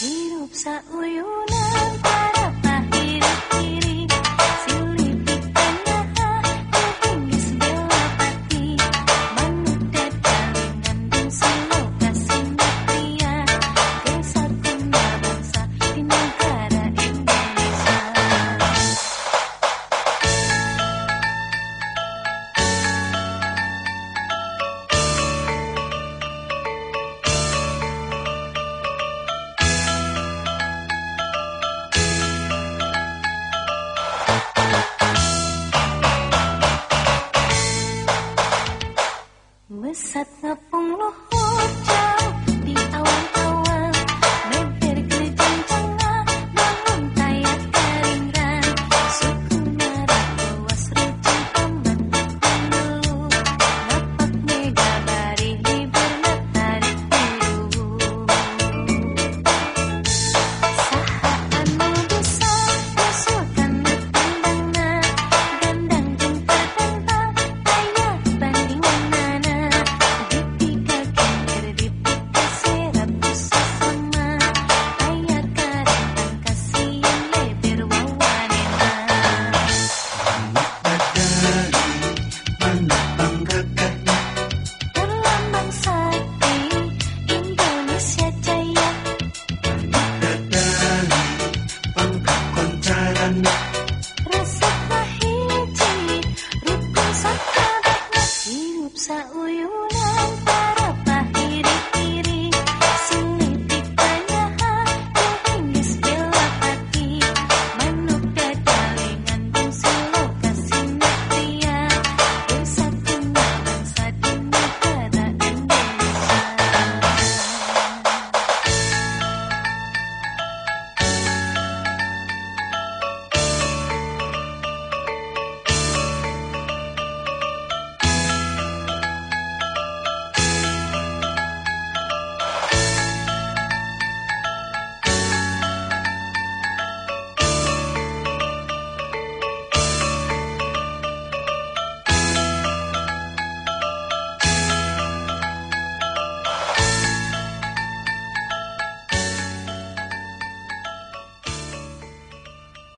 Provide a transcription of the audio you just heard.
Hidup sauyun sat ngapo